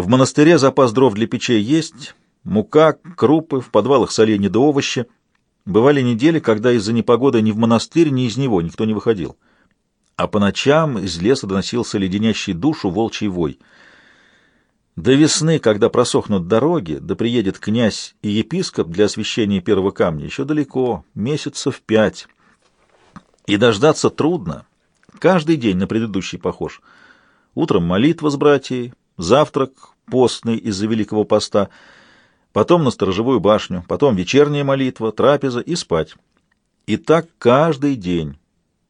В монастыре запас дров для печей есть, мука, крупы, в подвалах соленья да овощи. Бывали недели, когда из-за непогоды ни в монастырь, ни из него никто не выходил. А по ночам из леса доносился леденящий душу волчий вой. До весны, когда просохнут дороги, да приедет князь и епископ для освящения первого камня, еще далеко, месяцев пять. И дождаться трудно. Каждый день на предыдущий похож. Утром молитва с братьей, завтрак постный из-за Великого Поста, потом на сторожевую башню, потом вечерняя молитва, трапеза и спать. И так каждый день.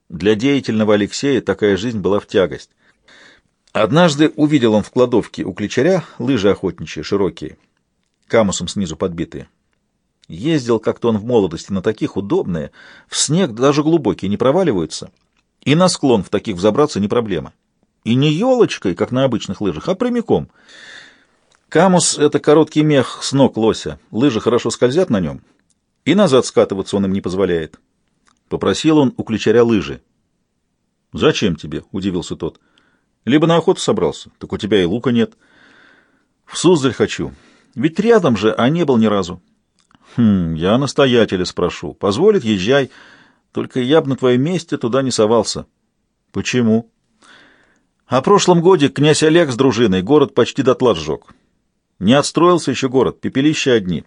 Для деятельного Алексея такая жизнь была в тягость. Однажды увидел он в кладовке у кличаря лыжи охотничьи, широкие, камусом снизу подбитые. Ездил как-то он в молодости на таких удобные, в снег даже глубокие не проваливаются, и на склон в таких взобраться не проблема. И не елочкой, как на обычных лыжах, а прямиком. Камус — это короткий мех с ног лося, лыжи хорошо скользят на нем, и назад скатываться он им не позволяет. Попросил он у ключаря лыжи. «Зачем тебе?» — удивился тот. «Либо на охоту собрался, так у тебя и лука нет». «В Суздаль хочу. Ведь рядом же, а не был ни разу». «Хм, я настоятеля спрошу. Позволит, езжай. Только я бы на твоем месте туда не совался». «Почему?» «О прошлом годе князь Олег с дружиной город почти дотла сжег. Не отстроился еще город, пепелища одни.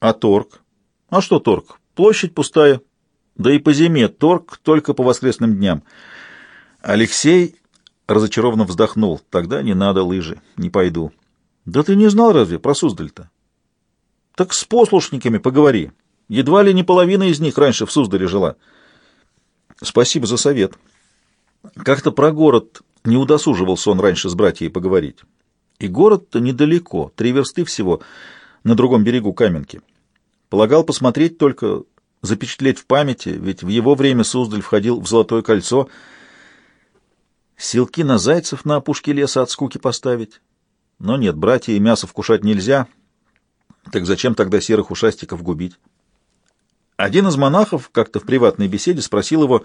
А торг? А что торг? Площадь пустая. Да и по зиме торг только по воскресным дням». Алексей разочарованно вздохнул. «Тогда не надо лыжи, не пойду». «Да ты не знал разве про Суздаль-то?» Так с послушниками поговори. Едва ли не половина из них раньше в Суздале жила. Спасибо за совет. Как-то про город не удосуживался он раньше с братьей поговорить. И город-то недалеко, три версты всего, на другом берегу Каменки. Полагал посмотреть только, запечатлеть в памяти, ведь в его время Суздаль входил в Золотое кольцо. Силки на зайцев на опушке леса от скуки поставить. Но нет, братья и мясо вкушать нельзя — так зачем тогда серых ушастиков губить? Один из монахов как-то в приватной беседе спросил его,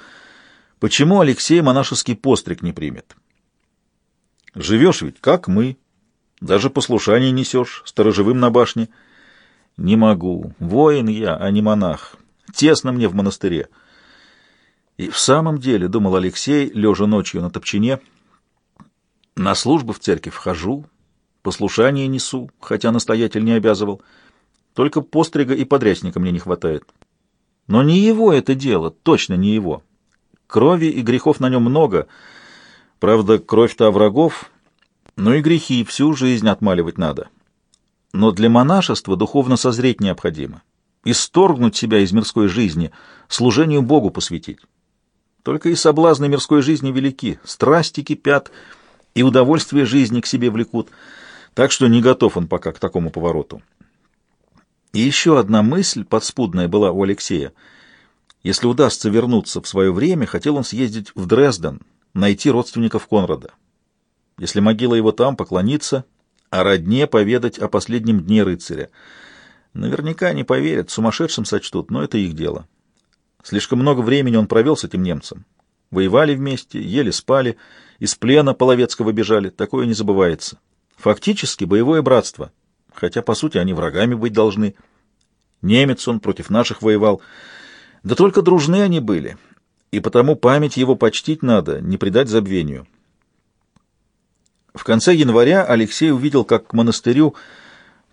почему Алексей монашеский постриг не примет. «Живешь ведь, как мы. Даже послушание несешь, сторожевым на башне». «Не могу. Воин я, а не монах. Тесно мне в монастыре». И в самом деле, — думал Алексей, лежа ночью на топчине, — на службу в церковь вхожу, Послушание несу, хотя настоятель не обязывал. Только пострига и подрясника мне не хватает. Но не его это дело, точно не его. Крови и грехов на нем много. Правда, кровь-то врагов, но и грехи всю жизнь отмаливать надо. Но для монашества духовно созреть необходимо. Исторгнуть себя из мирской жизни, служению Богу посвятить. Только и соблазны мирской жизни велики, страсти кипят, и удовольствие жизни к себе влекут — так что не готов он пока к такому повороту. И еще одна мысль подспудная была у Алексея. Если удастся вернуться в свое время, хотел он съездить в Дрезден, найти родственников Конрада. Если могила его там, поклониться, а родне поведать о последнем дне рыцаря. Наверняка не поверят, сумасшедшим сочтут, но это их дело. Слишком много времени он провел с этим немцем. Воевали вместе, ели, спали, из плена половецкого бежали, такое не забывается. Фактически боевое братство, хотя, по сути, они врагами быть должны. Немец он против наших воевал. Да только дружны они были, и потому память его почтить надо, не предать забвению. В конце января Алексей увидел, как к монастырю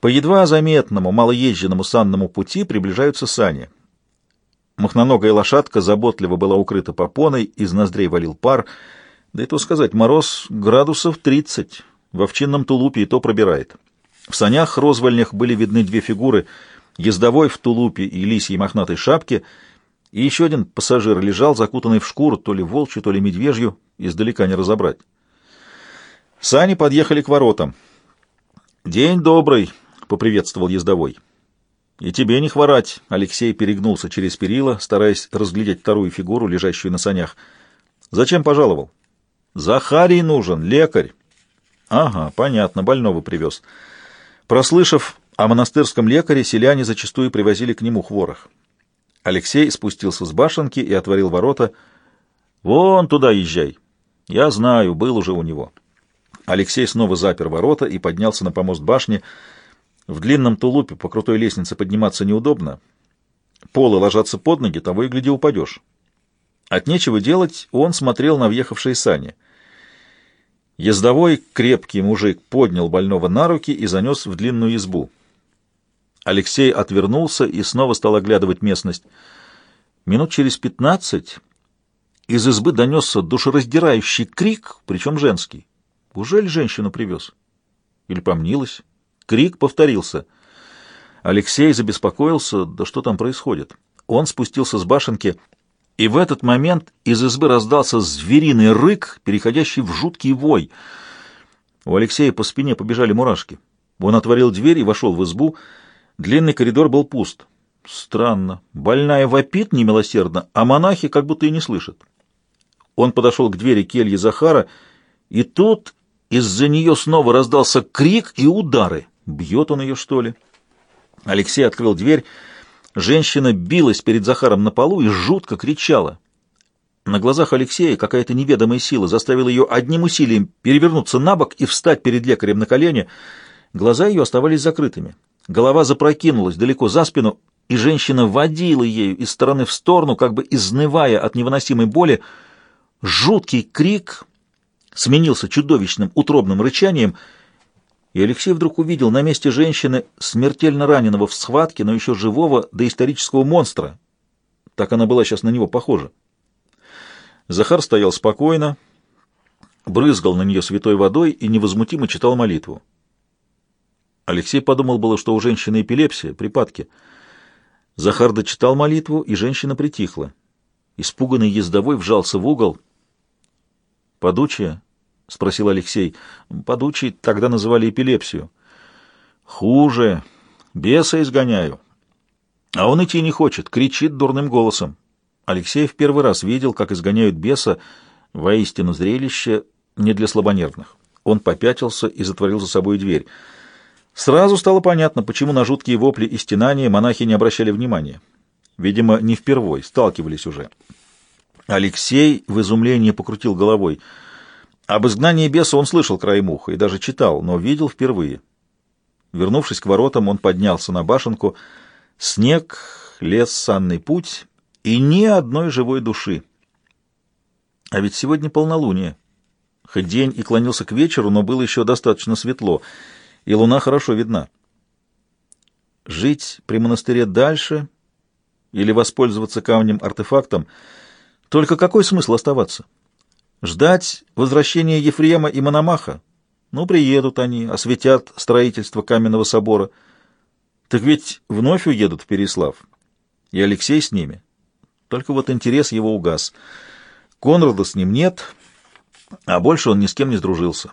по едва заметному, малоезженному санному пути приближаются сани. Махноногая лошадка заботливо была укрыта попоной, из ноздрей валил пар, да и то сказать, мороз градусов тридцать. В овчинном тулупе и то пробирает. В санях розвольнях были видны две фигуры — ездовой в тулупе и лисьей мохнатой шапке, и еще один пассажир лежал, закутанный в шкуру, то ли волчью, то ли медвежью, издалека не разобрать. Сани подъехали к воротам. «День добрый», — поприветствовал ездовой. «И тебе не хворать», — Алексей перегнулся через перила, стараясь разглядеть вторую фигуру, лежащую на санях. «Зачем пожаловал?» «Захарий нужен, лекарь». Ага, понятно, больного привез. Прослышав о монастырском лекаре, селяне зачастую привозили к нему хворох. Алексей спустился с башенки и отворил ворота. «Вон туда езжай. Я знаю, был уже у него». Алексей снова запер ворота и поднялся на помост башни. В длинном тулупе по крутой лестнице подниматься неудобно. Полы ложатся под ноги, того и гляди упадешь. От нечего делать он смотрел на въехавшие сани. Ездовой крепкий мужик поднял больного на руки и занес в длинную избу. Алексей отвернулся и снова стал оглядывать местность. Минут через пятнадцать из избы донесся душераздирающий крик, причем женский. Ужели женщину привез? Или помнилось? Крик повторился. Алексей забеспокоился, да что там происходит. Он спустился с башенки, и в этот момент из избы раздался звериный рык, переходящий в жуткий вой. У Алексея по спине побежали мурашки. Он отворил дверь и вошел в избу. Длинный коридор был пуст. Странно. Больная вопит немилосердно, а монахи как будто и не слышат. Он подошел к двери кельи Захара, и тут из-за нее снова раздался крик и удары. Бьет он ее, что ли? Алексей открыл дверь. Женщина билась перед Захаром на полу и жутко кричала. На глазах Алексея какая-то неведомая сила заставила ее одним усилием перевернуться на бок и встать перед лекарем на колени. Глаза ее оставались закрытыми. Голова запрокинулась далеко за спину, и женщина водила ею из стороны в сторону, как бы изнывая от невыносимой боли. Жуткий крик сменился чудовищным утробным рычанием, и Алексей вдруг увидел на месте женщины смертельно раненого в схватке, но еще живого доисторического монстра. Так она была сейчас на него похожа. Захар стоял спокойно, брызгал на нее святой водой и невозмутимо читал молитву. Алексей подумал было, что у женщины эпилепсия, припадки — Захар дочитал молитву, и женщина притихла. Испуганный ездовой вжался в угол. «Подучие?» — спросил Алексей. «Подучий тогда называли эпилепсию». «Хуже. Беса изгоняю». А он идти не хочет, кричит дурным голосом. Алексей в первый раз видел, как изгоняют беса, воистину зрелище не для слабонервных. Он попятился и затворил за собой дверь. Сразу стало понятно, почему на жуткие вопли и стенания монахи не обращали внимания. Видимо, не впервой, сталкивались уже. Алексей в изумлении покрутил головой. Об изгнании беса он слышал краем уха и даже читал, но видел впервые. Вернувшись к воротам, он поднялся на башенку. Снег, лес, санный путь и ни одной живой души. А ведь сегодня полнолуние. Хоть день и клонился к вечеру, но было еще достаточно светло — и луна хорошо видна. Жить при монастыре дальше или воспользоваться камнем-артефактом, только какой смысл оставаться? Ждать возвращения Ефрема и Мономаха? Ну, приедут они, осветят строительство каменного собора. Так ведь вновь уедут в Переслав. И Алексей с ними. Только вот интерес его угас. Конрада с ним нет, а больше он ни с кем не сдружился.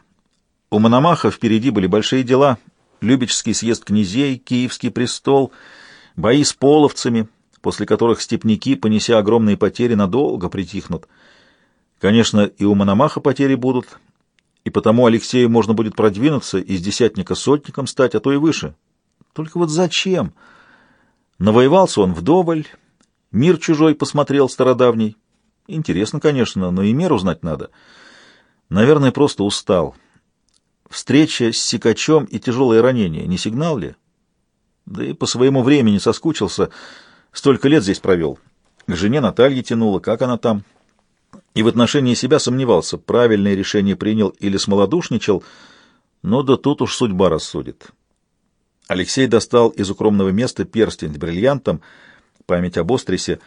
У Мономаха впереди были большие дела. Любечский съезд князей, Киевский престол, бои с половцами, после которых степняки, понеся огромные потери, надолго притихнут. Конечно, и у Мономаха потери будут, и потому Алексею можно будет продвинуться, из десятника сотником стать, а то и выше. Только вот зачем? Навоевался он вдоволь, мир чужой посмотрел стародавний. Интересно, конечно, но и меру знать надо. Наверное, просто устал. Встреча с сикачом и тяжелое ранение не сигнал ли? Да и по своему времени соскучился, столько лет здесь провел. К жене Наталье тянуло, как она там. И в отношении себя сомневался, правильное решение принял или смолодушничал, но да тут уж судьба рассудит. Алексей достал из укромного места перстень с бриллиантом, память об Острисе,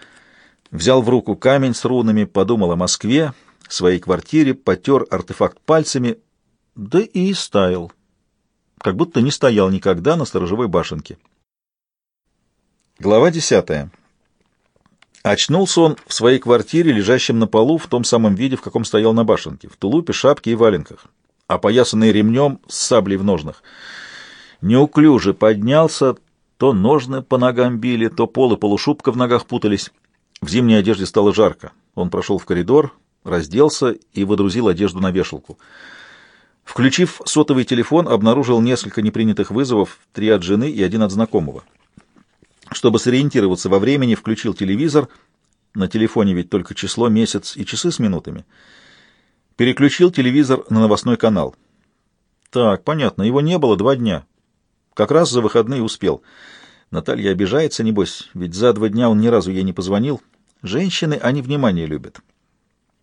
взял в руку камень с рунами, подумал о Москве, своей квартире, потер артефакт пальцами — да и стаял, как будто не стоял никогда на сторожевой башенке. Глава десятая. Очнулся он в своей квартире, лежащем на полу, в том самом виде, в каком стоял на башенке, в тулупе, шапке и валенках, опоясанный ремнем с саблей в ножнах. Неуклюже поднялся, то ножны по ногам били, то пол и полушубка в ногах путались. В зимней одежде стало жарко. Он прошел в коридор, разделся и выдрузил одежду на вешалку. Включив сотовый телефон, обнаружил несколько непринятых вызовов, три от жены и один от знакомого. Чтобы сориентироваться во времени, включил телевизор. На телефоне ведь только число, месяц и часы с минутами. Переключил телевизор на новостной канал. Так, понятно, его не было два дня. Как раз за выходные успел. Наталья обижается, небось, ведь за два дня он ни разу ей не позвонил. Женщины, они внимание любят.